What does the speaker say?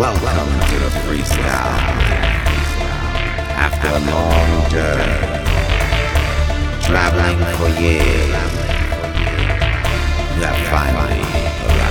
Welcome to the freestyle. After a long journey, traveling for years, you have finally arrived.